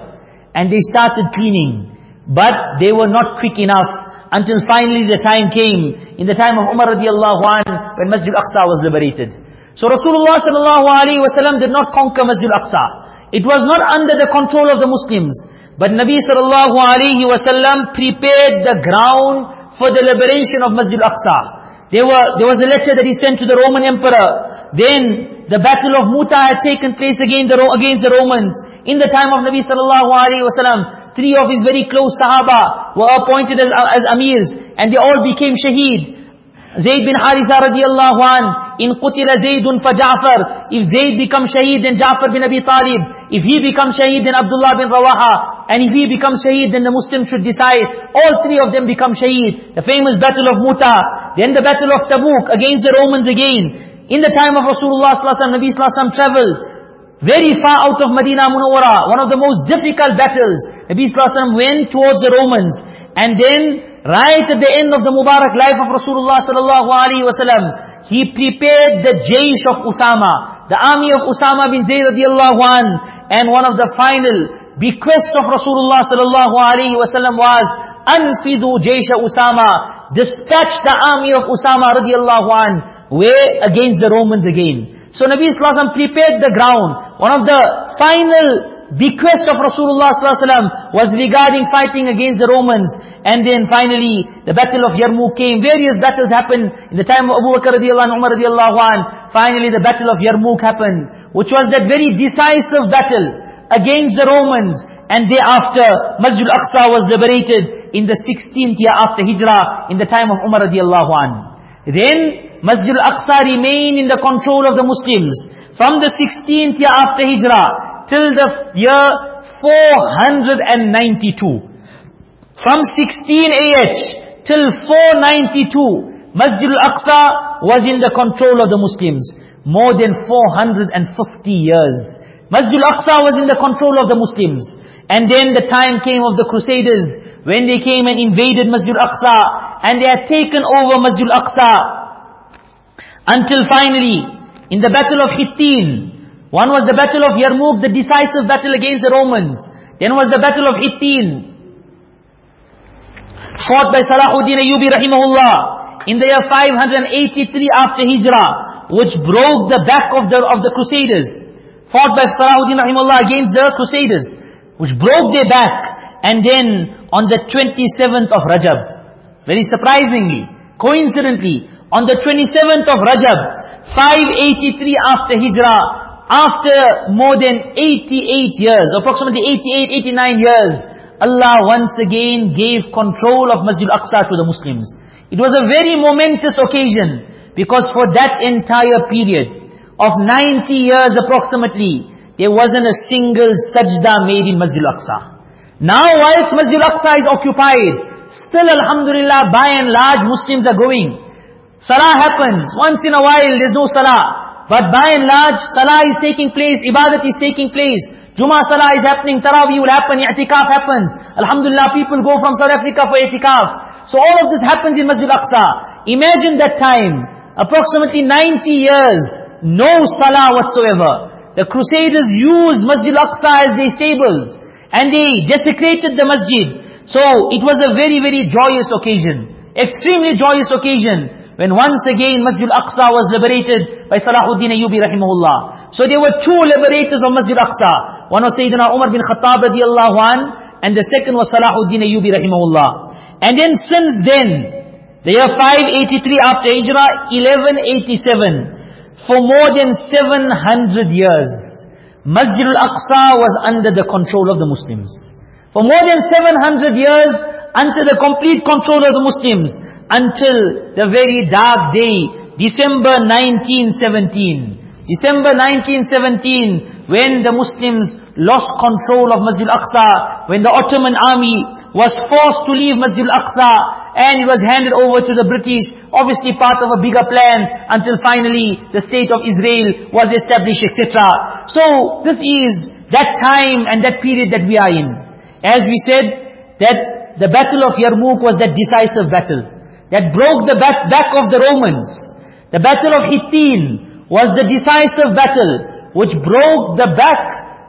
And they started cleaning. But they were not quick enough until finally the time came, in the time of Umar radiallahu an, when Masjid al-Aqsa was liberated. So Rasulullah sallallahu alaihi wasallam did not conquer Masjid al-Aqsa. It was not under the control of the Muslims. But Nabi sallallahu alaihi wasallam prepared the ground for the liberation of Masjid al-Aqsa. There, there was a letter that he sent to the Roman emperor. Then the battle of Muta had taken place against the, against the Romans. In the time of Nabi sallallahu alaihi wasallam, Three of his very close Sahaba were appointed as, as amirs and they all became shaheed. Zayd bin Haritha radiallahu an, in qutila Zaydun fa Ja'far. If Zayd becomes shaheed, then Ja'far bin Abi Talib. If he becomes shaheed, then Abdullah bin Rawaha. And if he becomes shaheed, then the Muslims should decide. All three of them become shaheed. The famous battle of Muta. Then the battle of Tabuk against the Romans again. In the time of Rasulullah sallallahu alaihi wasallam, Nabi sallallahu traveled very far out of Medina Munawwara, one of the most difficult battles. Nabi Sallallahu Alaihi Wasallam went towards the Romans. And then, right at the end of the Mubarak life of Rasulullah Sallallahu Alaihi Wasallam, he prepared the Jaysh of Usama, the army of Usama bin Zayd radiallahu an. And one of the final bequests of Rasulullah Sallallahu Alaihi Wasallam was, Anfidu Jaysh Usama, dispatch the army of Usama radiallahu an, where against the Romans again. So Nabi Wasallam prepared the ground. One of the final bequest of Rasulullah ﷺ was regarding fighting against the Romans. And then finally, the battle of Yarmouk came. Various battles happened in the time of Abu Bakr radiallahu anhu, Umar radiallahu anhu. Finally, the battle of Yarmouk happened, which was that very decisive battle against the Romans. And thereafter, Masjid al-Aqsa was liberated in the 16th year after Hijrah, in the time of Umar radiallahu anhu. Then, Masjid al-Aqsa remained in the control of the Muslims from the 16th year after Hijrah till the year 492. From 16 AH till 492, Masjid al-Aqsa was in the control of the Muslims. More than 450 years. Masjid al-Aqsa was in the control of the Muslims. And then the time came of the Crusaders, when they came and invaded Masjid al-Aqsa, and they had taken over Masjid al-Aqsa, until finally, in the battle of Hittin, one was the battle of Yarmouk, the decisive battle against the Romans. Then was the battle of Hittin, fought by Salahuddin Ayyubi rahimahullah, in the year 583 after Hijrah, which broke the back of the, of the Crusaders. Fought by Salahuddin rahimahullah against the Crusaders, which broke their back. And then, on the 27th of Rajab, very surprisingly, coincidentally, on the 27th of Rajab, 583 after Hijrah, after more than 88 years, approximately 88, 89 years, Allah once again gave control of Masjid Al-Aqsa to the Muslims. It was a very momentous occasion, because for that entire period of 90 years approximately, there wasn't a single sajda made in Masjid Al-Aqsa. Now whilst Masjid Al-Aqsa is occupied, Still Alhamdulillah, by and large Muslims are going. Salah happens. Once in a while there's no Salah. But by and large, Salah is taking place, Ibadat is taking place. Jummah Salah is happening, Taraweeh will happen, I'tikaf happens. Alhamdulillah, people go from South Africa for I'tikaf. So all of this happens in Masjid Aqsa. Imagine that time, approximately 90 years, no Salah whatsoever. The Crusaders used Masjid Aqsa as their stables. And they desecrated the masjid. So it was a very, very joyous occasion. Extremely joyous occasion. When once again Masjid Aqsa was liberated by Salahuddin Ayyubi rahimahullah. So there were two liberators of Masjid Aqsa. One was Sayyidina Umar bin Khattab radiallahu an, and the second was Salahuddin Ayyubi rahimahullah. And then since then, the year 583 after Hijrah, 1187, for more than 700 years, Masjid al-Aqsa was under the control of the Muslims. For more than 700 years, under the complete control of the Muslims, until the very dark day, December 1917. December 1917, when the Muslims lost control of Masjid al-Aqsa, when the Ottoman army was forced to leave Masjid al-Aqsa, and it was handed over to the British, obviously part of a bigger plan, until finally the state of Israel was established, etc. So, this is that time and that period that we are in. As we said, that the battle of Yarmouk was that decisive battle, that broke the back, back of the Romans. The battle of Hittin was the decisive battle, which broke the back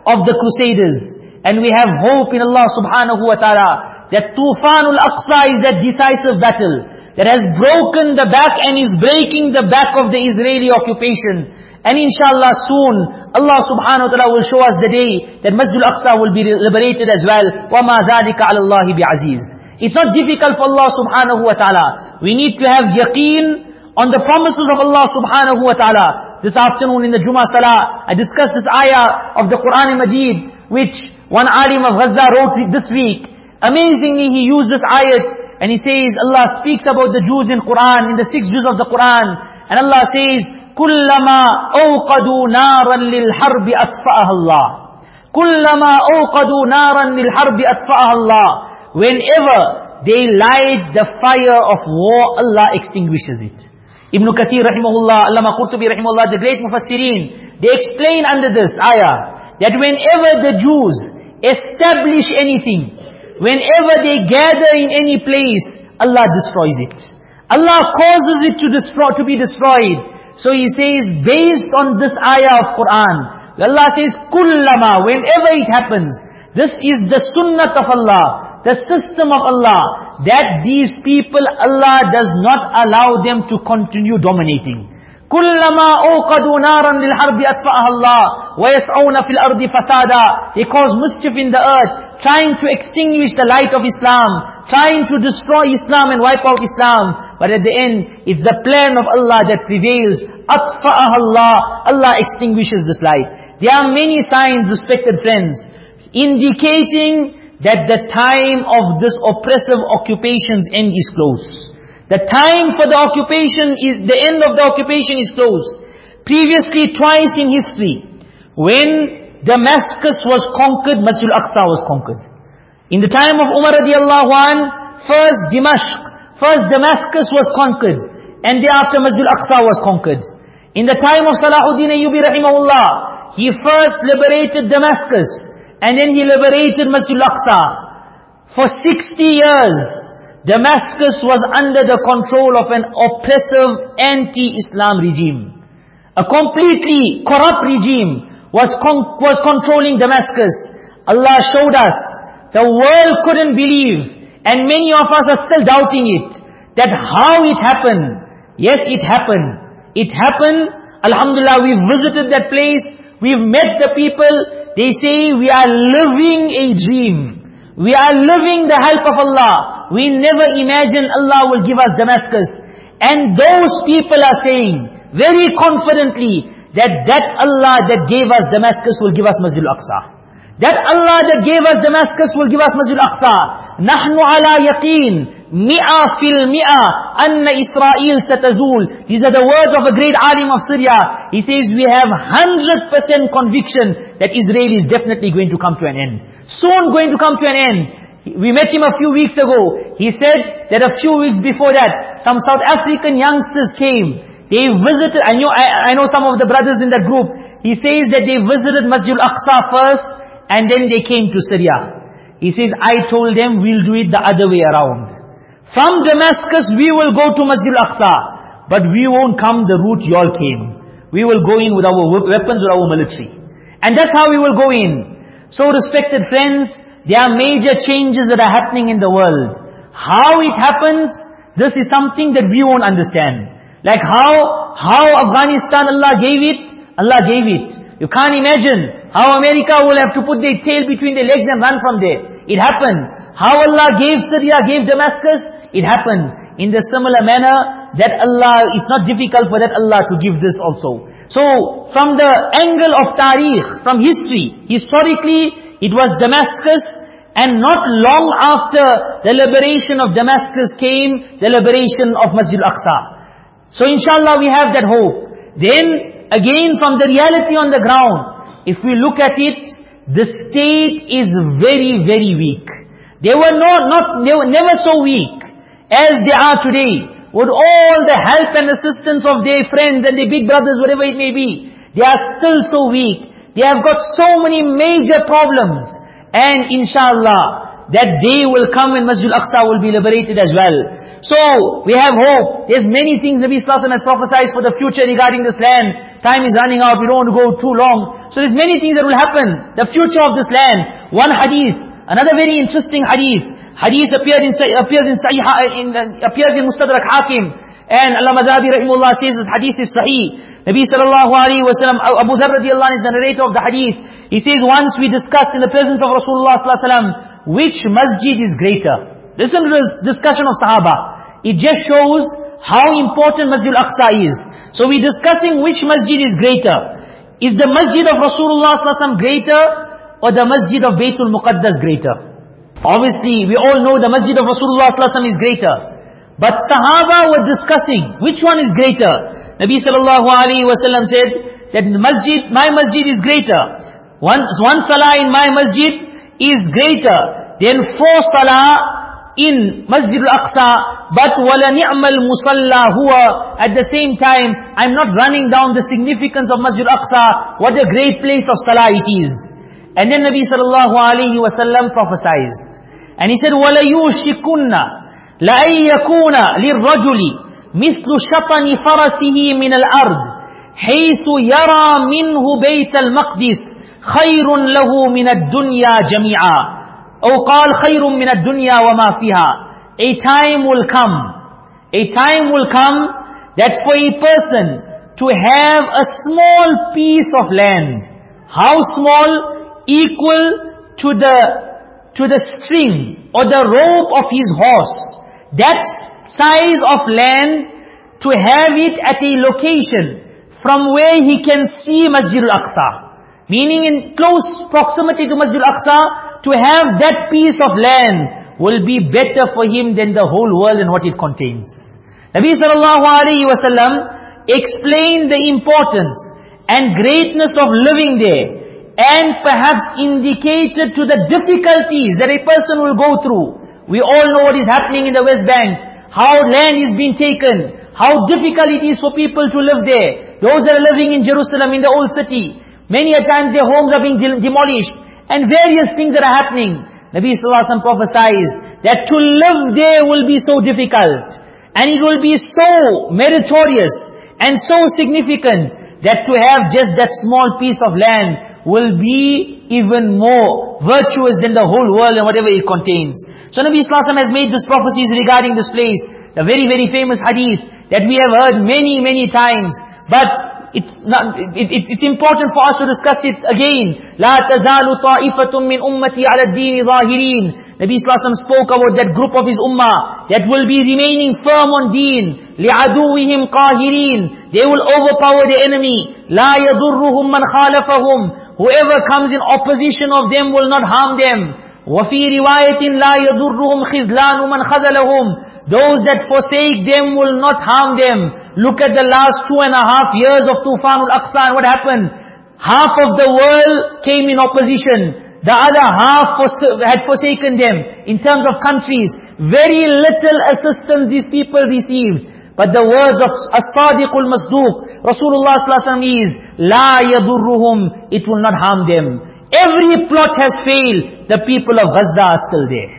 of the Crusaders. And we have hope in Allah subhanahu wa ta'ala, that Tufanul Aqsa is that decisive battle that has broken the back and is breaking the back of the Israeli occupation. And inshallah soon, Allah subhanahu wa ta'ala will show us the day that Masjid al-Aqsa will be liberated as well. وَمَا ذَلِكَ عَلَى اللَّهِ بِعَزِيزٍ It's not difficult for Allah subhanahu wa ta'ala. We need to have yaqeen on the promises of Allah subhanahu wa ta'ala. This afternoon in the Jummah Salah, I discussed this ayah of the Qur'an Majid, which one alim of Gaza wrote this week. Amazingly, he used this ayah, and he says, Allah speaks about the Jews in Qur'an, in the six juz of the Qur'an, and Allah says, كُلَّمَا أَوْقَدُوا نَارًا لِلْحَرْبِ أَطْفَأَهَا اللَّهِ كُلَّمَا أَوْقَدُوا نَارًا لِلْحَرْبِ أَطْفَأَهَا اللَّهِ Whenever they light the fire of war, Allah extinguishes it. Ibn Kathir rahimahullah, Allama Qurtubi rahimahullah, the great mufassirin, they explain under this ayah, that whenever the Jews establish anything, Whenever they gather in any place, Allah destroys it. Allah causes it to, destroy, to be destroyed. So He says, based on this ayah of Quran, Allah says, kullama, whenever it happens, this is the sunnah of Allah, the system of Allah, that these people, Allah does not allow them to continue dominating. كلما أوقدوا نارا للحرب أطفأها الله ويسعون في الأرض فسادا They cause mischief in the earth, trying to extinguish the light of Islam, trying to destroy Islam and wipe out Islam. But at the end, it's the plan of Allah that prevails. أطفأها الله Allah extinguishes this light. There are many signs, respected friends, indicating that the time of this oppressive occupation's end is close. The time for the occupation is, the end of the occupation is close. Previously, twice in history, when Damascus was conquered, Masjid al-Aqsa was conquered. In the time of Umar radiallahu an, first Dimashq, first Damascus was conquered, and thereafter Masjid al-Aqsa was conquered. In the time of Salahuddin Ayyubi rahimahullah, he first liberated Damascus, and then he liberated Masjid al-Aqsa. For 60 years, Damascus was under the control of an oppressive anti-Islam regime. A completely corrupt regime was, con was controlling Damascus. Allah showed us, the world couldn't believe, and many of us are still doubting it, that how it happened. Yes, it happened. It happened. Alhamdulillah, we've visited that place. We've met the people. They say we are living a dream. We are living the help of Allah. We never imagine Allah will give us Damascus. And those people are saying, very confidently, that that Allah that gave us Damascus will give us Masjid al-Aqsa. That Allah that gave us Damascus will give us Masjid al-Aqsa. نحن على يقين Mi'a fil mi'a, anna Israel satazul. These are the words of a great alim of Syria. He says, we have 100% conviction that Israel is definitely going to come to an end. Soon going to come to an end. We met him a few weeks ago. He said that a few weeks before that, some South African youngsters came. They visited, I know, I, I know some of the brothers in that group. He says that they visited Masjid al-Aqsa first, and then they came to Syria. He says, I told them, we'll do it the other way around. From Damascus we will go to Masjid al-Aqsa, but we won't come the route y'all came. We will go in with our weapons or our military. And that's how we will go in. So respected friends, there are major changes that are happening in the world. How it happens, this is something that we won't understand. Like how, how Afghanistan Allah gave it, Allah gave it. You can't imagine how America will have to put their tail between their legs and run from there. It happened. How Allah gave Syria, gave Damascus, it happened. In the similar manner, that Allah, it's not difficult for that Allah to give this also. So, from the angle of tariq, from history, historically, it was Damascus, and not long after the liberation of Damascus came, the liberation of Masjid al-Aqsa. So inshallah we have that hope. Then, again from the reality on the ground, if we look at it, the state is very, very weak. They were not, not, they were never so weak as they are today. With all the help and assistance of their friends and their big brothers, whatever it may be, they are still so weak. They have got so many major problems. And inshallah, that day will come when Masjid al-Aqsa will be liberated as well. So, we have hope. There's many things Nabi Sallallahu has prophesied for the future regarding this land. Time is running out, we don't want to go too long. So there's many things that will happen. The future of this land. One hadith, another very interesting hadith. Hadith appeared in, appears in Sahih, uh, in, uh, appears in Mustadrak Hakim. And Allama Dhahabi rahimullah says this hadith is Sahih. Nabi sallallahu alayhi wa sallam, uh, Abu Dharr radiallahu anh is the narrator of the hadith. He says once we discussed in the presence of Rasulullah sallallahu alayhi wa which masjid is greater? Listen to this discussion of Sahaba. It just shows how important Masjid al-Aqsa is. So we're discussing which masjid is greater. Is the masjid of Rasulullah ﷺ greater or the masjid of Baytul Muqaddas greater? Obviously, we all know the masjid of Rasulullah is greater. But Sahaba were discussing which one is greater. Nabi sallallahu alaihi wasallam said that masjid, my masjid is greater. One, one salah in my masjid is greater than four salah in Masjid al-Aqsa. But wala ni'mal musalla huwa. At the same time, I'm not running down the significance of Masjid al-Aqsa. What a great place of salah it is. And then Nabi sallallahu alayhi wa sallam prophesied. And he said, وَلَيُوشِكُنَّ لَأَن يَكُونَ لِلرَّجُلِ مثل شطن فرسه من الأرض حيث يرى منه بيت المقدس خير له من الدنيا جميعا أو قال خير من الدنيا وما فيها A time will come, a time will come that for a person to have a small piece of land, how small? Equal to the, to the string or the rope of his horse. That size of land to have it at a location from where he can see Masjid al-Aqsa. Meaning in close proximity to Masjid al-Aqsa, to have that piece of land will be better for him than the whole world and what it contains. Nabi sallallahu alayhi wa sallam explained the importance and greatness of living there and perhaps indicated to the difficulties that a person will go through. We all know what is happening in the West Bank, how land is being taken, how difficult it is for people to live there. Those that are living in Jerusalem, in the old city, many a times their homes are being demolished and various things that are happening. Nabi Sallallahu prophesies that to live there will be so difficult and it will be so meritorious and so significant that to have just that small piece of land will be even more virtuous than the whole world and whatever it contains. So Nabi Sallallahu Alaihi Wasallam has made these prophecies regarding this place. The very, very famous hadith that we have heard many, many times. But it's, not, it, it, it's important for us to discuss it again. لا تزال طائفة من أمتي على الدين ظاهرين. Nabi Sallallahu spoke about that group of his ummah that will be remaining firm on deen. لعدوهم قاهرين. They will overpower the enemy. لا يضرهم من خالفهم. Whoever comes in opposition of them will not harm them. وفي رواية لا يضرهم خذلان من خذلهم. Those that forsake them will not harm them. Look at the last two and a half years of Tufanul Aqsa and what happened? Half of the world came in opposition. The other half had forsaken them in terms of countries. Very little assistance these people received. But the words of As-Sadiqul Masduq, Rasulullah sallallahu alaihi is, La yadurruhum, it will not harm them. Every plot has failed. The people of Gaza are still there.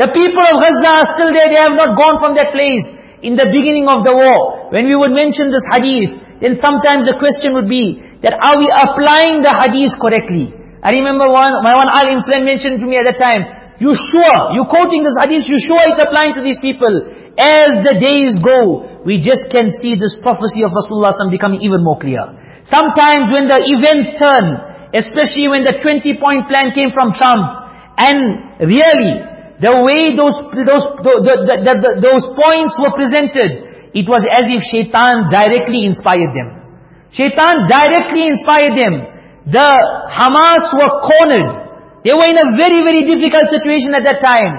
The people of Gaza are still there. They have not gone from that place. In the beginning of the war, when we would mention this hadith, then sometimes the question would be, that are we applying the hadith correctly? I remember one, my one alim friend mentioned to me at that time, you sure, you quoting this hadith, you sure it's applying to these people? As the days go, we just can see this prophecy of Rasulullah becoming even more clear. Sometimes when the events turn, especially when the 20 point plan came from Trump, and really, the way those, those, the, those points were presented, it was as if shaitan directly inspired them. Shaitan directly inspired them. The Hamas were cornered. They were in a very, very difficult situation at that time.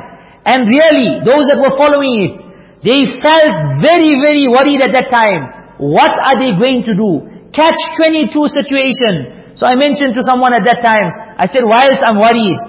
And really, those that were following it, they felt very, very worried at that time. What are they going to do? Catch-22 situation. So I mentioned to someone at that time, I said, whilst I'm worried,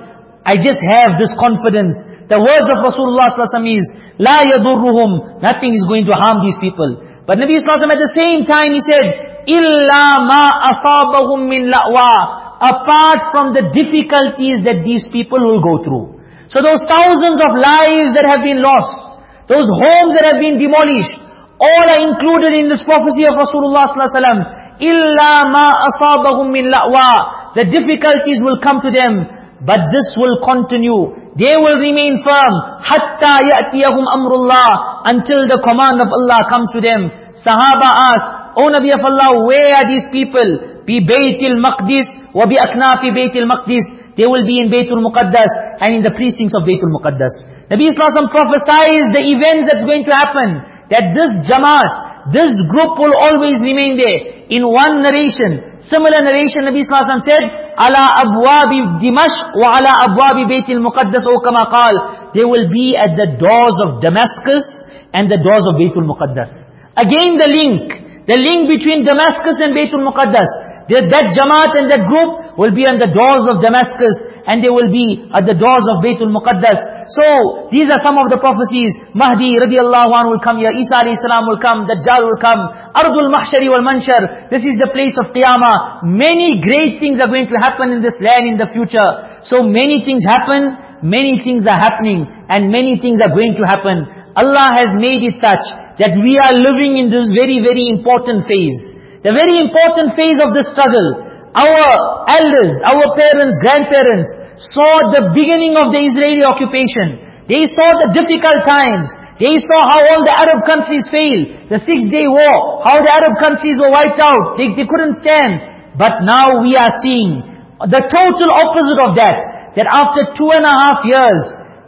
I just have this confidence. The words of Rasulullah s.a.w. is, لا يضرهم. nothing is going to harm these people. But Nabi s.a.w. at the same time, he said, إِلَّا ma أَصَابَهُمْ min la'wa. Apart from the difficulties that these people will go through. So those thousands of lives that have been lost, those homes that have been demolished, all are included in this prophecy of Rasulullah ﷺ. Illa ma asabahum min la'wa. The difficulties will come to them, but this will continue. They will remain firm. Hatta ya'tiyahum amrullah. Until the command of Allah comes to them. Sahaba asked, O Nabi of Allah, where are these people? Bi Baytil Maqdis wa bi aknafi Baytil Maqdis. They will be in Baytul Muqaddas and in the precincts of Baytul Muqaddas. Nabi Islam prophesies the events that's going to happen. That this Jamaat, this group will always remain there. In one narration, similar narration Nabi Islam said, Ala abwabi Dimashq wa ala abwabi Baytil Muqaddas o kama qal. They will be at the doors of Damascus and the doors of Baytul Muqaddas. Again the link. The link between Damascus and Baytul Muqaddas. That Jamaat and that group will be on the doors of Damascus and they will be at the doors of Baytul Muqaddas. So, these are some of the prophecies. Mahdi radiallahu anhu will come here. Isa alayhi salam will come. Dajjal will come. Ardul Mahshari wal Manshar. This is the place of Qiyamah. Many great things are going to happen in this land in the future. So many things happen, many things are happening, and many things are going to happen. Allah has made it such that we are living in this very, very important phase. The very important phase of the struggle. Our elders, our parents, grandparents saw the beginning of the Israeli occupation. They saw the difficult times. They saw how all the Arab countries failed. The Six-Day War, how the Arab countries were wiped out. They, they couldn't stand. But now we are seeing the total opposite of that. That after two and a half years,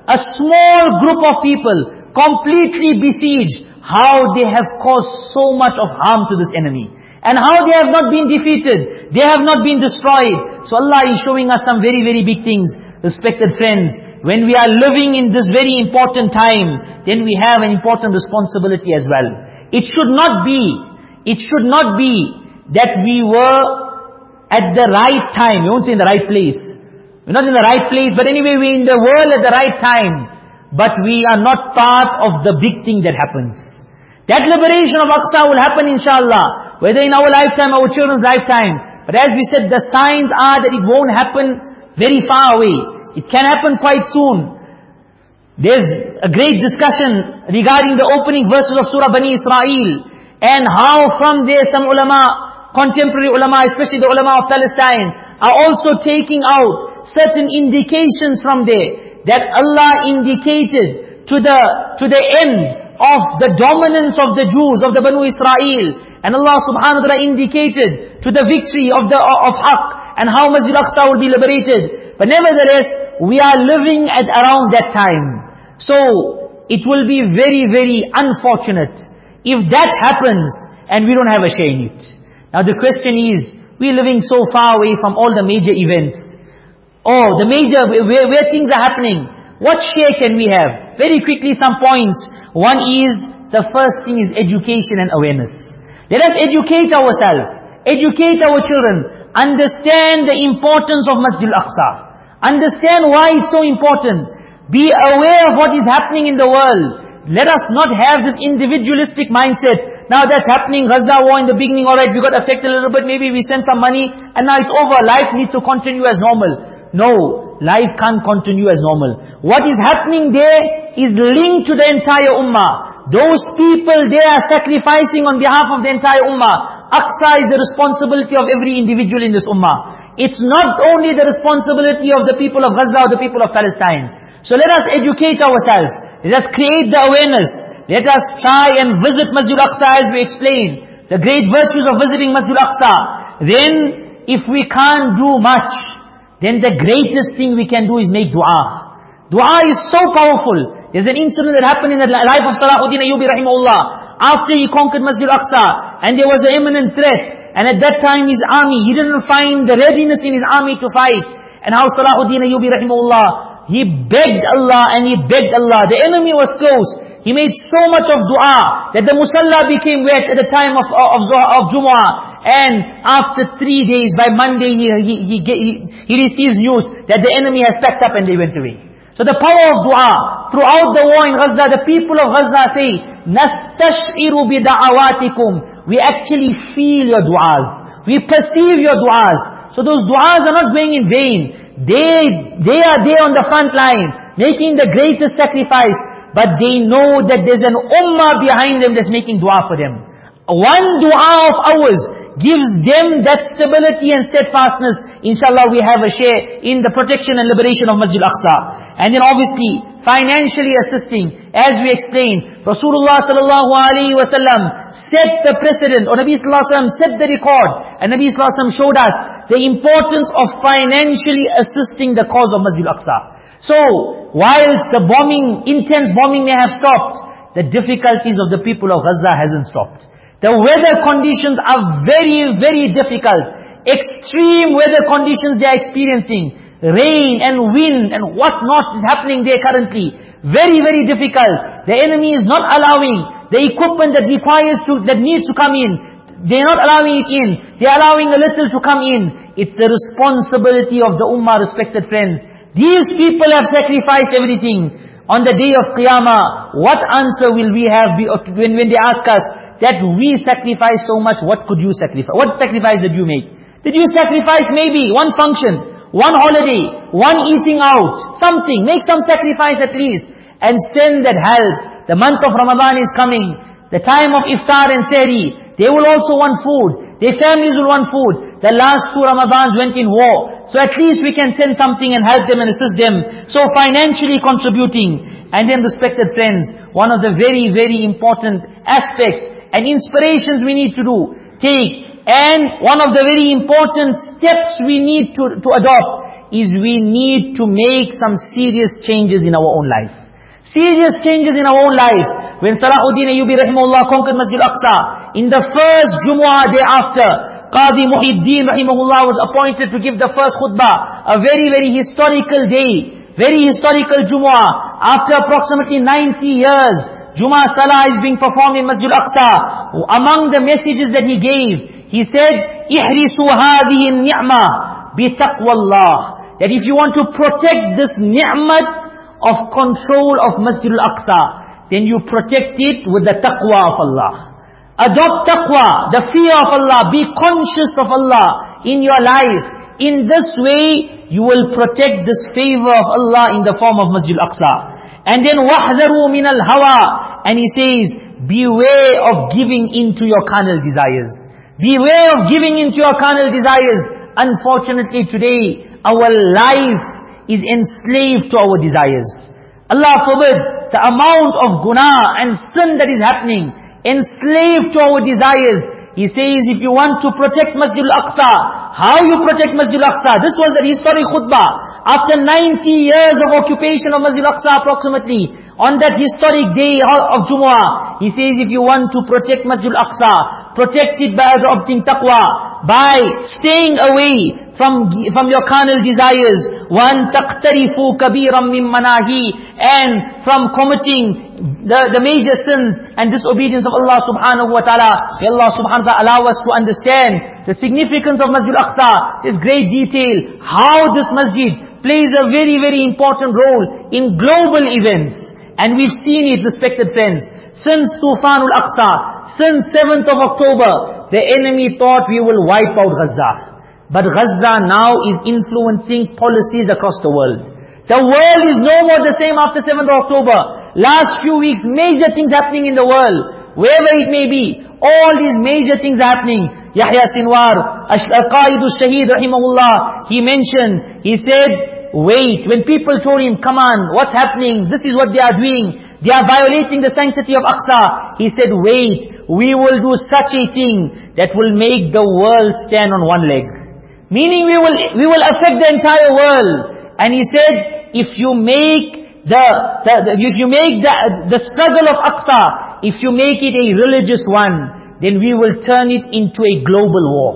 a small group of people completely besieged, how they have caused so much of harm to this enemy. And how they have not been defeated. They have not been destroyed. So Allah is showing us some very, very big things. Respected friends, when we are living in this very important time, then we have an important responsibility as well. It should not be, it should not be that we were at the right time. We won't say in the right place. We're not in the right place, but anyway, we're in the world at the right time but we are not part of the big thing that happens. That liberation of Aqsa will happen inshallah, whether in our lifetime, our children's lifetime. But as we said, the signs are that it won't happen very far away. It can happen quite soon. There's a great discussion regarding the opening verses of Surah Bani Israel, and how from there some ulama, contemporary ulama, especially the ulama of Palestine, are also taking out certain indications from there that Allah indicated to the, to the end of the dominance of the Jews, of the Banu Israel. And Allah subhanahu wa ta'ala indicated to the victory of the of Haqq and how Masjid Aqsa will be liberated. But nevertheless, we are living at around that time. So, it will be very, very unfortunate if that happens and we don't have a share in it. Now the question is, we're living so far away from all the major events. Oh, the major, where, where things are happening. What share can we have? Very quickly some points. One is, the first thing is education and awareness. Let us educate ourselves. Educate our children. Understand the importance of Masjid al-Aqsa. Understand why it's so important. Be aware of what is happening in the world. Let us not have this individualistic mindset. Now that's happening, Gaza war in the beginning, alright, we got affected a little bit, maybe we sent some money, and now it's over. Life needs to continue as normal. No, life can't continue as normal. What is happening there is linked to the entire ummah. Those people, they are sacrificing on behalf of the entire ummah. Aqsa is the responsibility of every individual in this ummah. It's not only the responsibility of the people of Gaza or the people of Palestine. So let us educate ourselves. Let us create the awareness. Let us try and visit Masjid Aqsa as we explained. The great virtues of visiting Masjid Aqsa. Then, if we can't do much, then the greatest thing we can do is make dua. Dua is so powerful. There's an incident that happened in the life of Salahuddin Ayyubi rahimahullah. After he conquered Masjid Al Aqsa, and there was an imminent threat, and at that time his army, he didn't find the readiness in his army to fight. And how Salahuddin Ayyubi rahimahullah he begged Allah and he begged Allah. The enemy was close. He made so much of dua that the musalla became wet at the time of, of, of Jumu'ah. And after three days, by Monday, he, he, he, he receives news that the enemy has packed up and they went away. So the power of dua, throughout the war in Gaza, the people of Gaza say, نَسْتَشْعِرُ بِدَعَوَاتِكُمْ We actually feel your du'as. We perceive your du'as. So those du'as are not going in vain. They, they are there on the front line, making the greatest sacrifice, but they know that there's an ummah behind them that's making dua for them. One dua of ours gives them that stability and steadfastness. Inshallah we have a share in the protection and liberation of Masjid Al-Aqsa. And then obviously, financially assisting, as we explained, Rasulullah sallallahu alaihi wasallam set the precedent, or Nabi sallallahu alaihi wasallam set the record, and Nabi sallallahu showed us the importance of financially assisting the cause of Masjid Al-Aqsa. So, whilst the bombing, intense bombing may have stopped, the difficulties of the people of Gaza hasn't stopped. The weather conditions are very, very difficult. Extreme weather conditions they are experiencing. Rain and wind and what not is happening there currently. Very, very difficult. The enemy is not allowing the equipment that requires to, that needs to come in. They're not allowing it in. They're allowing a little to come in. It's the responsibility of the ummah, respected friends. These people have sacrificed everything. On the day of Qiyamah, what answer will we have when, when they ask us that we sacrifice so much, what could you sacrifice? What sacrifice did you make? Did you sacrifice maybe one function, one holiday, one eating out, something, make some sacrifice at least, and send that help. The month of Ramadan is coming, the time of iftar and sehri, they will also want food. Their families will want food. The last two Ramadans went in war. So at least we can send something and help them and assist them. So financially contributing. And then respected friends, one of the very, very important aspects and inspirations we need to do, take. And one of the very important steps we need to, to adopt is we need to make some serious changes in our own life. Serious changes in our own life. When Salahuddin Ayyubi rahimahullah conquered Masjid Al-Aqsa, in the first Jumu'ah day after, Qadi Muhyiddin rahimahullah was appointed to give the first khutbah. A very, very historical day. Very historical Jumu'ah. After approximately 90 years, Jumu'ah Salah is being performed in Masjid Al-Aqsa. Among the messages that he gave, he said, اِحْرِسُوا هَذِهِ النِّعْمَةِ بِتَقْوَى اللَّهِ That if you want to protect this ni'mat of control of Masjid Al-Aqsa, then you protect it with the taqwa of Allah. Adopt taqwa, the fear of Allah. Be conscious of Allah in your life. In this way, you will protect this favor of Allah in the form of Masjid Al-Aqsa. And then وَحْذَرُوا مِنَ الْهَوَىٰ And he says, beware of giving into your carnal desires. Beware of giving into your carnal desires. Unfortunately today, our life is enslaved to our desires. Allah forbid, the amount of guna and sin that is happening, enslaved to our desires. he says, if you want to protect Masjid Al-Aqsa, how you protect Masjid Al-Aqsa? This was the historic khutbah. After 90 years of occupation of Masjid Al-Aqsa approximately, on that historic day of Jumu'ah, he says, if you want to protect Masjid Al-Aqsa, protect it by adopting taqwa, by staying away from, from your carnal desires. One taqtarifu kabiram min manahi. And from committing the, the major sins and disobedience of Allah subhanahu wa ta'ala. May Allah subhanahu wa ta'ala allow us to understand the significance of Masjid Al-Aqsa. This great detail. How this masjid plays a very, very important role in global events. And we've seen it, respected friends. Since Tufanul Aqsa, since 7th of October, the enemy thought we will wipe out Gaza. But Gaza now is influencing policies across the world. The world is no more the same after 7th of October. Last few weeks, major things happening in the world. Wherever it may be, all these major things happening. Yahya Sinwar, Al-Qaid al-Shaheed rahimahullah, he mentioned, he said, wait, when people told him, come on, what's happening? This is what they are doing. They are violating the sanctity of Aqsa. He said, wait, we will do such a thing that will make the world stand on one leg. Meaning we will, we will affect the entire world. And he said, if you make the, the, the, if you make the, the struggle of Aqsa, if you make it a religious one, then we will turn it into a global war.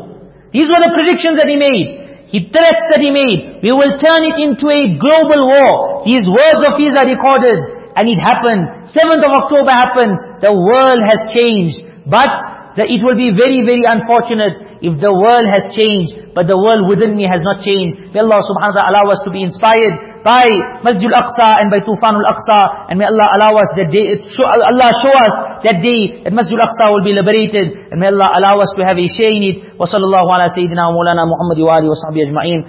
These were the predictions that he made. He threats that he made. We will turn it into a global war. These words of his are recorded. And it happened. 7th of October happened. The world has changed. But the, it will be very, very unfortunate if the world has changed, but the world within me has not changed. May Allah subhanahu wa ta'ala allow us to be inspired by Masjid al-Aqsa and by Tufan al-Aqsa. And may Allah allow us that day, show, Allah show us that day that Masjid al-Aqsa will be liberated. And may Allah allow us to have a share in it. Wa sallallahu ala sayyidina wa wa alihi wa sahbihi ajma'in.